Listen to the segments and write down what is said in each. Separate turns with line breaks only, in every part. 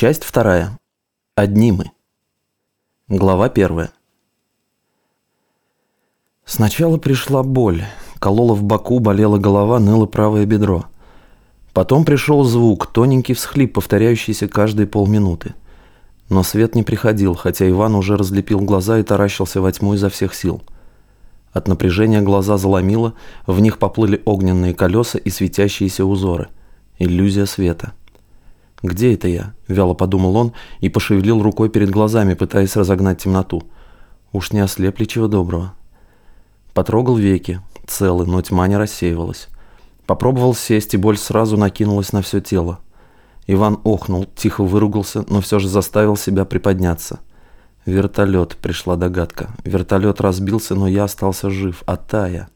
Часть вторая. Одни мы. Глава первая. Сначала пришла боль. Колола в боку, болела голова, ныло правое бедро. Потом пришел звук, тоненький всхлип, повторяющийся каждые полминуты. Но свет не приходил, хотя Иван уже разлепил глаза и таращился во тьму изо всех сил. От напряжения глаза заломило, в них поплыли огненные колеса и светящиеся узоры. Иллюзия света. «Где это я?» – вяло подумал он и пошевелил рукой перед глазами, пытаясь разогнать темноту. Уж не ослепли чего доброго. Потрогал веки, целы, но тьма не рассеивалась. Попробовал сесть, и боль сразу накинулась на все тело. Иван охнул, тихо выругался, но все же заставил себя приподняться. Вертолет, пришла догадка. Вертолет разбился, но я остался жив, а Тая...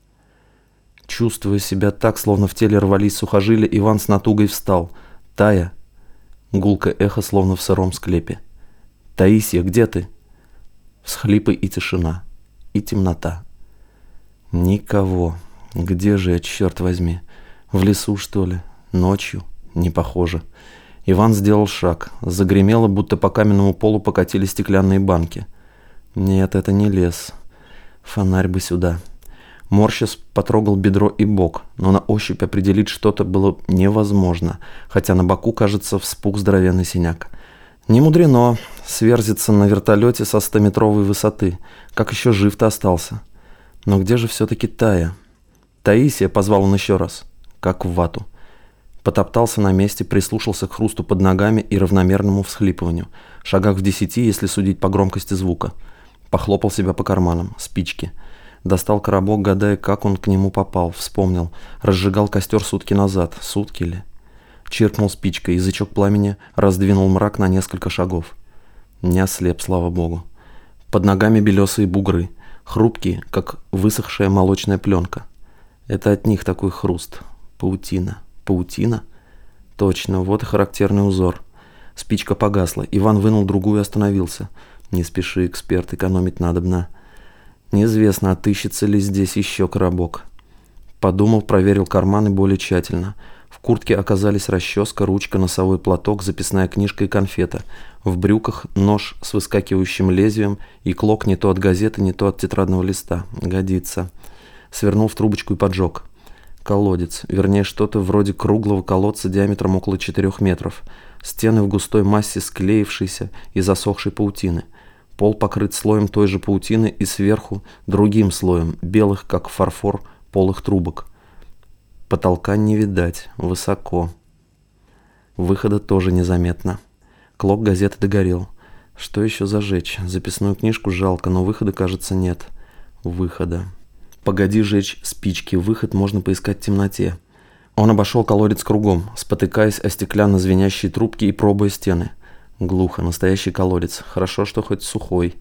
Чувствуя себя так, словно в теле рвались сухожилия, Иван с натугой встал. Тая Гулкое эхо, словно в сыром склепе. «Таисия, где ты?» Всхлипы и тишина. И темнота. Никого. Где же я, черт возьми? В лесу, что ли? Ночью? Не похоже. Иван сделал шаг. Загремело, будто по каменному полу покатили стеклянные банки. Нет, это не лес. Фонарь бы сюда. Морщис потрогал бедро и бок, но на ощупь определить что-то было невозможно, хотя на боку, кажется, вспух здоровенный синяк. Не мудрено, сверзиться на вертолете со 100-метровой высоты. Как еще жив-то остался? Но где же все-таки Тая? Таисия позвал он еще раз, как в вату. Потоптался на месте, прислушался к хрусту под ногами и равномерному всхлипыванию. Шагах в десяти, если судить по громкости звука. Похлопал себя по карманам. Спички. Достал коробок, гадая, как он к нему попал. Вспомнил. Разжигал костер сутки назад. Сутки ли? Чиркнул спичкой. Язычок пламени раздвинул мрак на несколько шагов. Не ослеп, слава богу. Под ногами белесые бугры. Хрупкие, как высохшая молочная пленка. Это от них такой хруст. Паутина. Паутина? Точно, вот и характерный узор. Спичка погасла. Иван вынул другую и остановился. Не спеши, эксперт, экономить надобно. Неизвестно, отыщется ли здесь еще коробок. Подумал, проверил карманы более тщательно. В куртке оказались расческа, ручка, носовой платок, записная книжка и конфета. В брюках нож с выскакивающим лезвием и клок не то от газеты, не то от тетрадного листа. Годится. Свернул в трубочку и поджег. Колодец, вернее что-то вроде круглого колодца диаметром около 4 метров. Стены в густой массе склеившейся и засохшей паутины. Пол покрыт слоем той же паутины и сверху другим слоем, белых, как фарфор, полых трубок. Потолка не видать, высоко. Выхода тоже незаметно. Клок газеты догорел. Что еще зажечь? Записную книжку жалко, но выхода, кажется, нет. Выхода. Погоди жечь спички, выход можно поискать в темноте. Он обошел колодец кругом, спотыкаясь о стеклянно звенящие трубки и пробуя стены. Глухо, настоящий колодец. Хорошо, что хоть сухой.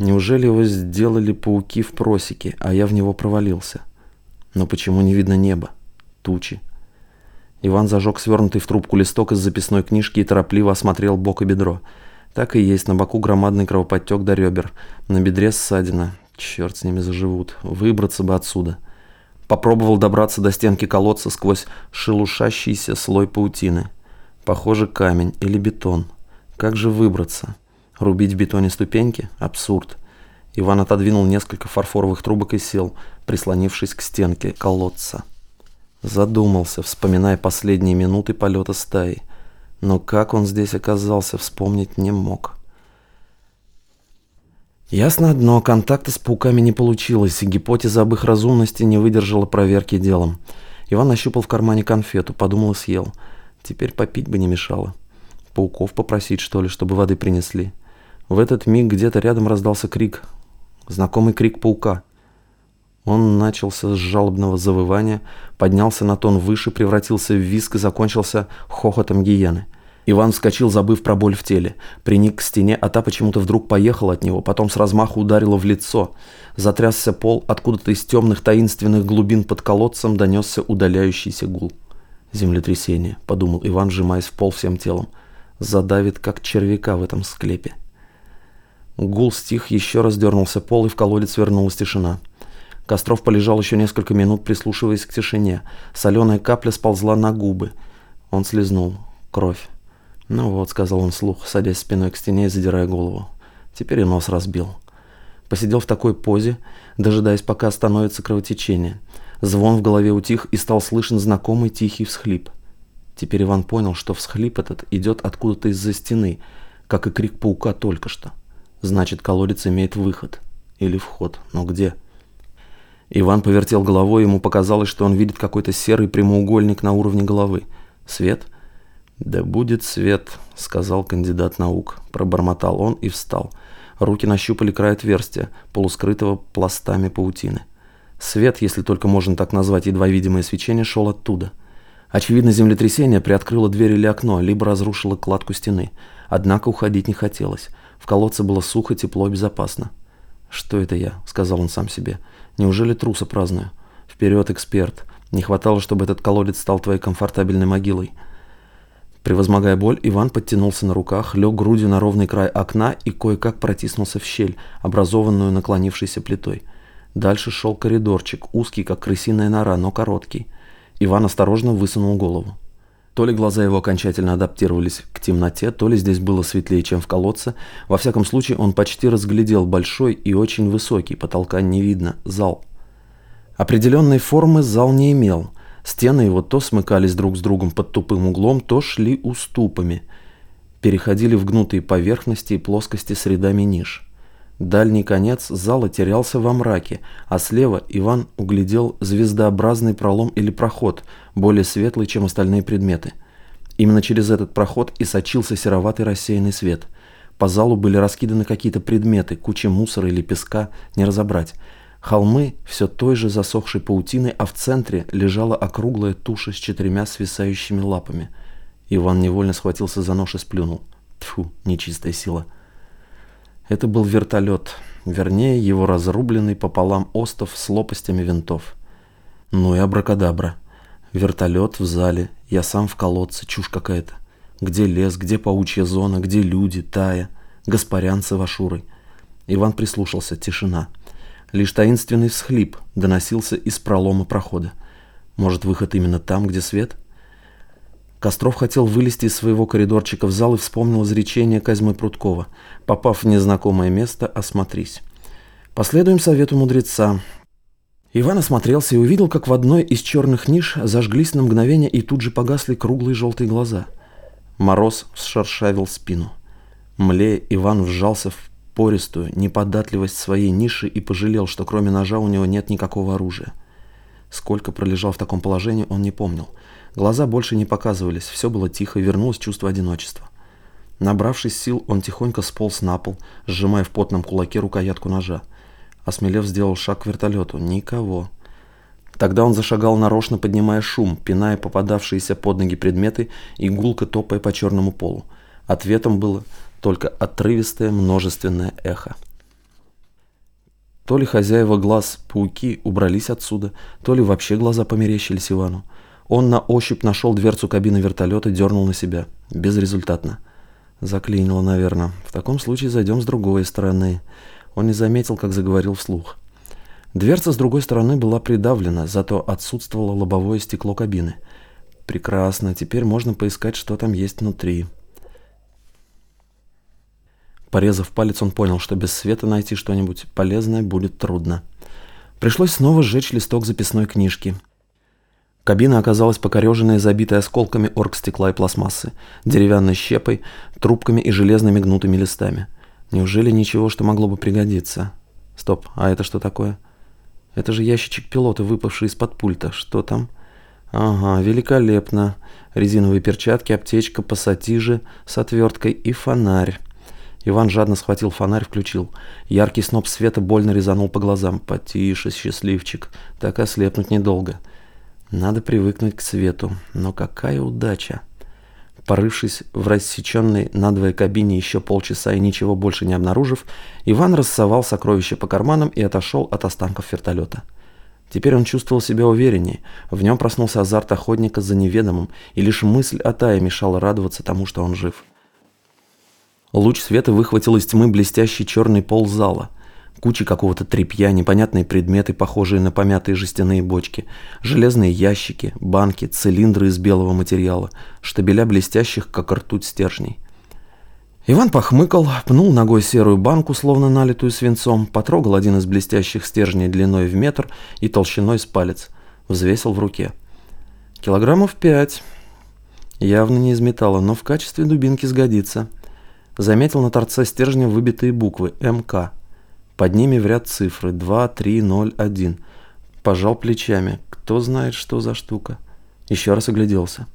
Неужели его сделали пауки в просеке, а я в него провалился? Но почему не видно неба? Тучи. Иван зажег свернутый в трубку листок из записной книжки и торопливо осмотрел бок и бедро. Так и есть, на боку громадный кровоподтек до ребер. На бедре ссадина. Черт с ними заживут. Выбраться бы отсюда. Попробовал добраться до стенки колодца сквозь шелушащийся слой паутины. Похоже, камень или бетон. Как же выбраться? Рубить в бетоне ступеньки? Абсурд. Иван отодвинул несколько фарфоровых трубок и сел, прислонившись к стенке колодца. Задумался, вспоминая последние минуты полета стаи. Но как он здесь оказался, вспомнить не мог. Ясно одно, контакта с пауками не получилось, и гипотеза об их разумности не выдержала проверки делом. Иван нащупал в кармане конфету, подумал и съел. Теперь попить бы не мешало пауков попросить, что ли, чтобы воды принесли. В этот миг где-то рядом раздался крик. Знакомый крик паука. Он начался с жалобного завывания, поднялся на тон выше, превратился в виск и закончился хохотом гиены. Иван вскочил, забыв про боль в теле. Приник к стене, а та почему-то вдруг поехала от него, потом с размаху ударила в лицо. Затрясся пол, откуда-то из темных таинственных глубин под колодцем донесся удаляющийся гул. «Землетрясение», — подумал Иван, сжимаясь в пол всем телом задавит, как червяка в этом склепе. Гул стих, еще раз дернулся пол, и в колодец вернулась тишина. Костров полежал еще несколько минут, прислушиваясь к тишине. Соленая капля сползла на губы. Он слезнул. Кровь. «Ну вот», — сказал он вслух, садясь спиной к стене и задирая голову. Теперь и нос разбил. Посидел в такой позе, дожидаясь, пока остановится кровотечение. Звон в голове утих и стал слышен знакомый тихий всхлип. Теперь Иван понял, что всхлип этот идет откуда-то из-за стены, как и крик паука только что. Значит, колодец имеет выход. Или вход. Но где? Иван повертел головой, ему показалось, что он видит какой-то серый прямоугольник на уровне головы. Свет? «Да будет свет», — сказал кандидат наук. Пробормотал он и встал. Руки нащупали край отверстия, полускрытого пластами паутины. Свет, если только можно так назвать едва видимое свечение, шел оттуда. Очевидно, землетрясение приоткрыло дверь или окно, либо разрушило кладку стены. Однако уходить не хотелось. В колодце было сухо, тепло безопасно. «Что это я?» — сказал он сам себе. «Неужели труса праздную? Вперед, эксперт! Не хватало, чтобы этот колодец стал твоей комфортабельной могилой». Превозмогая боль, Иван подтянулся на руках, лег грудью на ровный край окна и кое-как протиснулся в щель, образованную наклонившейся плитой. Дальше шел коридорчик, узкий, как крысиная нора, но короткий. Иван осторожно высунул голову. То ли глаза его окончательно адаптировались к темноте, то ли здесь было светлее, чем в колодце. Во всяком случае, он почти разглядел большой и очень высокий, потолка не видно, зал. Определенной формы зал не имел – Стены его то смыкались друг с другом под тупым углом, то шли уступами, переходили в гнутые поверхности и плоскости с рядами ниш. Дальний конец зала терялся во мраке, а слева Иван углядел звездообразный пролом или проход, более светлый, чем остальные предметы. Именно через этот проход и сочился сероватый рассеянный свет. По залу были раскиданы какие-то предметы, куча мусора или песка, не разобрать. Холмы все той же засохшей паутины, а в центре лежала округлая туша с четырьмя свисающими лапами. Иван невольно схватился за нож и сплюнул. Тьфу, нечистая сила. Это был вертолет, вернее, его разрубленный пополам остов с лопастями винтов. Ну и абракадабра. Вертолет в зале, я сам в колодце, чушь какая-то. Где лес, где паучья зона, где люди, Тая, Гаспарян с. Иван прислушался. Тишина. Лишь таинственный всхлип доносился из пролома прохода. Может, выход именно там, где свет? Костров хотел вылезти из своего коридорчика в зал и вспомнил изречение Козьмы Прудкова. Попав в незнакомое место, осмотрись. Последуем совету мудреца. Иван осмотрелся и увидел, как в одной из черных ниш зажглись на мгновение и тут же погасли круглые желтые глаза. Мороз сшершавил спину. Млея Иван вжался в пористую неподатливость своей ниши и пожалел, что кроме ножа у него нет никакого оружия. Сколько пролежал в таком положении, он не помнил. Глаза больше не показывались, все было тихо, вернулось чувство одиночества. Набравшись сил, он тихонько сполз на пол, сжимая в потном кулаке рукоятку ножа. Осмелев, сделал шаг к вертолету. Никого. Тогда он зашагал нарочно, поднимая шум, пиная попадавшиеся под ноги предметы и гулко топая по черному полу. Ответом было только отрывистое множественное эхо. То ли хозяева глаз, пауки, убрались отсюда, то ли вообще глаза померещились Ивану. Он на ощупь нашел дверцу кабины вертолета, дернул на себя. Безрезультатно. Заклинило, наверное. В таком случае зайдем с другой стороны. Он не заметил, как заговорил вслух. Дверца с другой стороны была придавлена, зато отсутствовало лобовое стекло кабины. Прекрасно, теперь можно поискать, что там есть внутри. Порезав палец, он понял, что без света найти что-нибудь полезное будет трудно. Пришлось снова сжечь листок записной книжки. Кабина оказалась покореженной и забитой осколками оргстекла и пластмассы, деревянной щепой, трубками и железными гнутыми листами. Неужели ничего, что могло бы пригодиться? Стоп, а это что такое? Это же ящичек пилота, выпавший из-под пульта. Что там? Ага, великолепно. Резиновые перчатки, аптечка, пассатижи с отверткой и фонарь. Иван жадно схватил фонарь, включил. Яркий сноп света больно резанул по глазам. «Потише, счастливчик, так ослепнуть недолго. Надо привыкнуть к свету. Но какая удача!» Порывшись в рассеченной надвое кабине еще полчаса и ничего больше не обнаружив, Иван рассовал сокровища по карманам и отошел от останков вертолета. Теперь он чувствовал себя увереннее. В нем проснулся азарт охотника за неведомым, и лишь мысль о Тае мешала радоваться тому, что он жив. Луч света выхватил из тьмы блестящий черный пол зала. Кучи какого-то тряпья, непонятные предметы, похожие на помятые жестяные бочки, железные ящики, банки, цилиндры из белого материала, штабеля блестящих, как ртуть стержней. Иван похмыкал, пнул ногой серую банку, словно налитую свинцом, потрогал один из блестящих стержней длиной в метр и толщиной с палец, взвесил в руке. Килограммов пять. Явно не из металла, но в качестве дубинки сгодится. Заметил на торце стержня выбитые буквы «МК». Под ними в ряд цифры 2, 3, 0, 1. Пожал плечами. Кто знает, что за штука. Еще раз огляделся.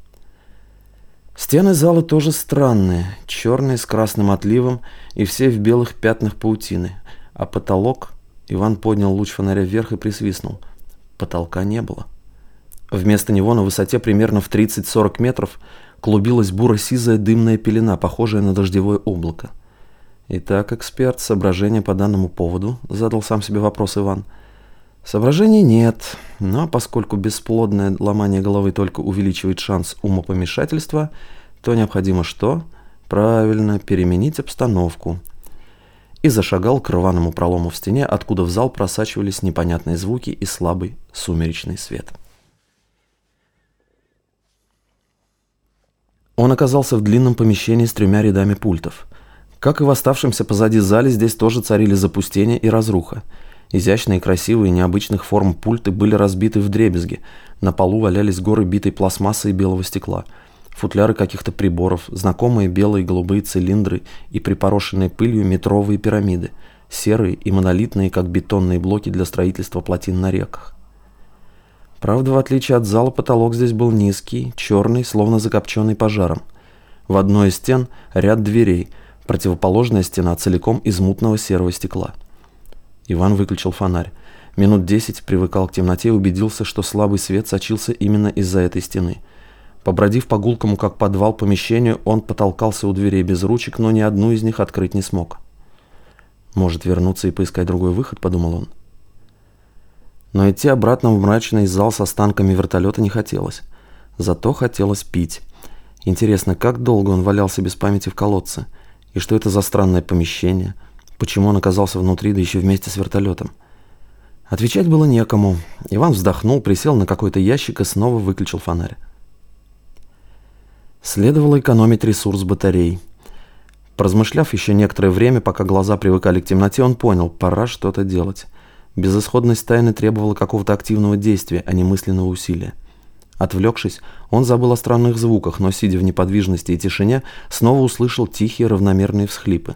Стены зала тоже странные, черные с красным отливом и все в белых пятнах паутины. А потолок... Иван поднял луч фонаря вверх и присвистнул. Потолка не было. Вместо него на высоте примерно в 30-40 метров клубилась буро-сизая дымная пелена, похожая на дождевое облако. «Итак, эксперт, соображения по данному поводу?» – задал сам себе вопрос Иван. Соображений нет, но поскольку бесплодное ломание головы только увеличивает шанс умопомешательства, то необходимо что? Правильно, переменить обстановку. И зашагал к рваному пролому в стене, откуда в зал просачивались непонятные звуки и слабый сумеречный свет. Он оказался в длинном помещении с тремя рядами пультов. Как и в оставшемся позади зале, здесь тоже царили запустение и разруха – Изящные, красивые, необычных форм пульты были разбиты в дребезги. На полу валялись горы битой пластмассы и белого стекла. Футляры каких-то приборов, знакомые белые и голубые цилиндры и припорошенные пылью метровые пирамиды. Серые и монолитные, как бетонные блоки для строительства плотин на реках. Правда, в отличие от зала, потолок здесь был низкий, черный, словно закопченный пожаром. В одной из стен ряд дверей, противоположная стена целиком из мутного серого стекла. Иван выключил фонарь. Минут десять привыкал к темноте и убедился, что слабый свет сочился именно из-за этой стены. Побродив по гулкому, как подвал, помещению, он потолкался у дверей без ручек, но ни одну из них открыть не смог. «Может, вернуться и поискать другой выход?» – подумал он. Но идти обратно в мрачный зал с останками вертолета не хотелось. Зато хотелось пить. Интересно, как долго он валялся без памяти в колодце? И что это за странное помещение – Почему он оказался внутри, да еще вместе с вертолетом? Отвечать было некому. Иван вздохнул, присел на какой-то ящик и снова выключил фонарь. Следовало экономить ресурс батарей. Поразмышляв еще некоторое время, пока глаза привыкали к темноте, он понял, пора что-то делать. Безысходность тайны требовала какого-то активного действия, а не мысленного усилия. Отвлекшись, он забыл о странных звуках, но, сидя в неподвижности и тишине, снова услышал тихие равномерные всхлипы.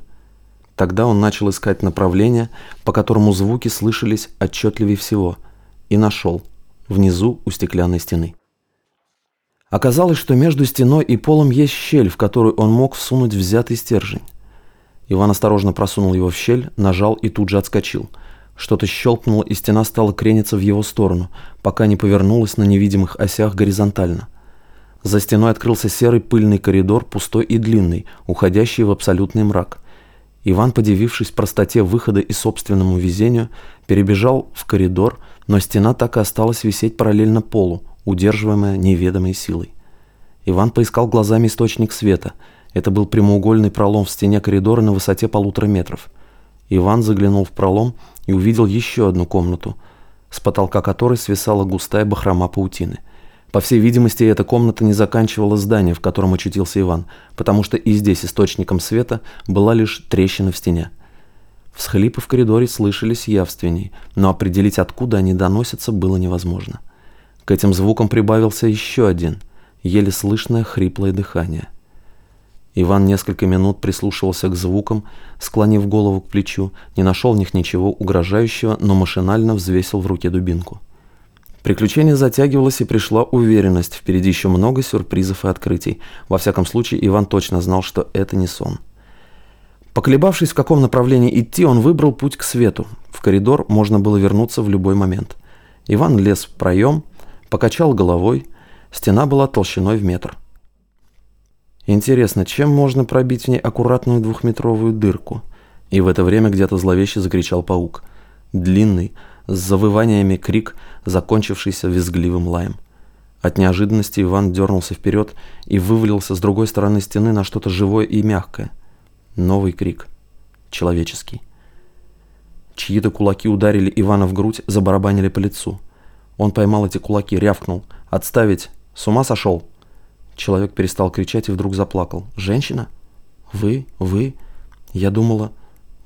Тогда он начал искать направление, по которому звуки слышались отчетливее всего, и нашел, внизу у стеклянной стены. Оказалось, что между стеной и полом есть щель, в которую он мог всунуть взятый стержень. Иван осторожно просунул его в щель, нажал и тут же отскочил. Что-то щелкнуло, и стена стала крениться в его сторону, пока не повернулась на невидимых осях горизонтально. За стеной открылся серый пыльный коридор, пустой и длинный, уходящий в абсолютный мрак. Иван, подивившись простоте выхода и собственному везению, перебежал в коридор, но стена так и осталась висеть параллельно полу, удерживаемая неведомой силой. Иван поискал глазами источник света. Это был прямоугольный пролом в стене коридора на высоте полутора метров. Иван заглянул в пролом и увидел еще одну комнату, с потолка которой свисала густая бахрома паутины – по всей видимости, эта комната не заканчивала здание, в котором очутился Иван, потому что и здесь источником света была лишь трещина в стене. Всхлипы в коридоре слышались явственней, но определить, откуда они доносятся, было невозможно. К этим звукам прибавился еще один, еле слышное хриплое дыхание. Иван несколько минут прислушивался к звукам, склонив голову к плечу, не нашел в них ничего угрожающего, но машинально взвесил в руке дубинку. Приключение затягивалось и пришла уверенность. Впереди еще много сюрпризов и открытий. Во всяком случае, Иван точно знал, что это не сон. Поколебавшись, в каком направлении идти, он выбрал путь к свету. В коридор можно было вернуться в любой момент. Иван лез в проем, покачал головой. Стена была толщиной в метр. Интересно, чем можно пробить в ней аккуратную двухметровую дырку? И в это время где-то зловеще закричал паук. Длинный, с завываниями крик, закончившийся визгливым лаем. От неожиданности Иван дернулся вперед и вывалился с другой стороны стены на что-то живое и мягкое. Новый крик. Человеческий. Чьи-то кулаки ударили Ивана в грудь, забарабанили по лицу. Он поймал эти кулаки, рявкнул. «Отставить! С ума сошел?» Человек перестал кричать и вдруг заплакал. «Женщина? Вы? Вы? Я думала...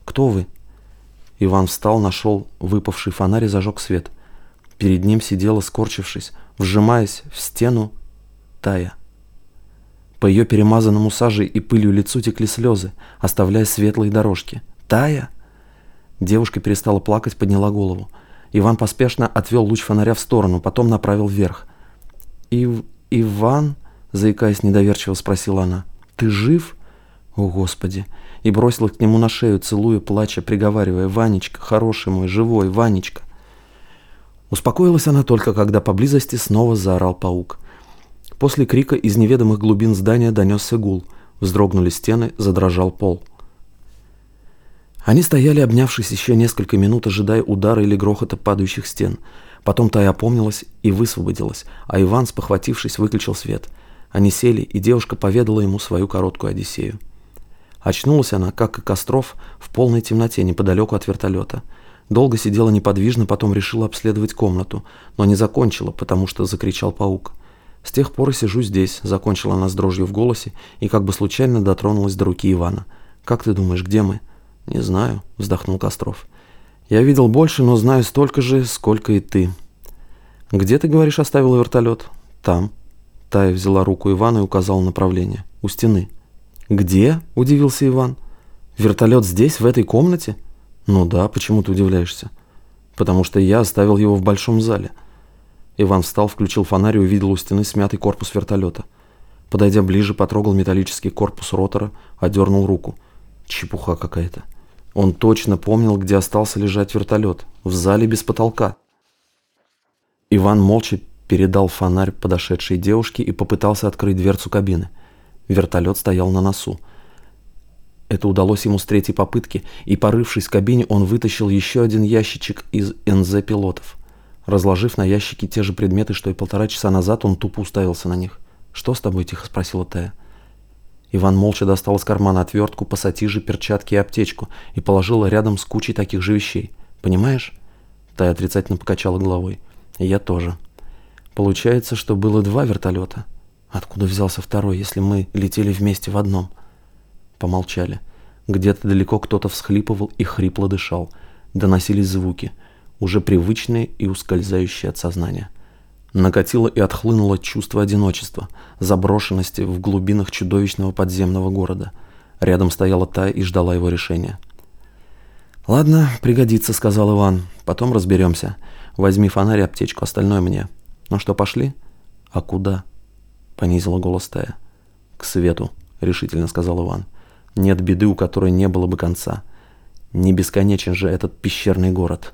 Кто вы?» Иван встал, нашел выпавший фонарь и зажег свет. Перед ним сидела, скорчившись, вжимаясь в стену, Тая. По ее перемазанному сажей и пылью лицу текли слезы, оставляя светлые дорожки. «Тая?» Девушка перестала плакать, подняла голову. Иван поспешно отвел луч фонаря в сторону, потом направил вверх. «Ив... Иван?» – заикаясь недоверчиво, спросила она. «Ты жив?» «О, Господи!» И бросилась к нему на шею, целуя, плача, приговаривая. «Ванечка, хороший мой, живой, Ванечка!» Успокоилась она только, когда поблизости снова заорал паук. После крика из неведомых глубин здания донесся гул. Вздрогнули стены, задрожал пол. Они стояли, обнявшись еще несколько минут, ожидая удара или грохота падающих стен. Потом Тая опомнилась и высвободилась, а Иван, спохватившись, выключил свет. Они сели, и девушка поведала ему свою короткую Одиссею. Очнулась она, как и Костров, в полной темноте неподалеку от вертолета. Долго сидела неподвижно, потом решила обследовать комнату, но не закончила, потому что закричал паук. С тех пор и сижу здесь, закончила она с дрожью в голосе и как бы случайно дотронулась до руки Ивана. Как ты думаешь, где мы? Не знаю, вздохнул Костров. Я видел больше, но знаю столько же, сколько и ты. Где ты, говоришь, оставил вертолет? Там. Тая взяла руку Ивана и указала направление. У стены. Где? Удивился Иван. Вертолет здесь, в этой комнате? Ну да, почему ты удивляешься? Потому что я оставил его в большом зале. Иван встал, включил фонарь и увидел у стены смятый корпус вертолета. Подойдя ближе, потрогал металлический корпус ротора, одернул руку. Чепуха какая-то. Он точно помнил, где остался лежать вертолет. В зале без потолка. Иван молча передал фонарь подошедшей девушке и попытался открыть дверцу кабины. Вертолет стоял на носу. Это удалось ему с третьей попытки, и, порывшись в кабине, он вытащил еще один ящичек из НЗ-пилотов. Разложив на ящике те же предметы, что и полтора часа назад, он тупо уставился на них. «Что с тобой?» – тихо спросила Тая. Иван молча достал из кармана отвертку, пассатижи, перчатки и аптечку и положил рядом с кучей таких же вещей. «Понимаешь?» Тая отрицательно покачала головой. «Я тоже. Получается, что было два вертолета. Откуда взялся второй, если мы летели вместе в одном?» Помолчали. Где-то далеко кто-то всхлипывал и хрипло дышал. Доносились звуки – уже привычные и ускользающие от сознания. Накатило и отхлынуло чувство одиночества, заброшенности в глубинах чудовищного подземного города. Рядом стояла та и ждала его решения. «Ладно, пригодится», — сказал Иван. «Потом разберемся. Возьми фонарь и аптечку, остальное мне. Ну что, пошли?» «А куда?» — понизила голос Тая. «К свету», — решительно сказал Иван. «Нет беды, у которой не было бы конца. Не бесконечен же этот пещерный город».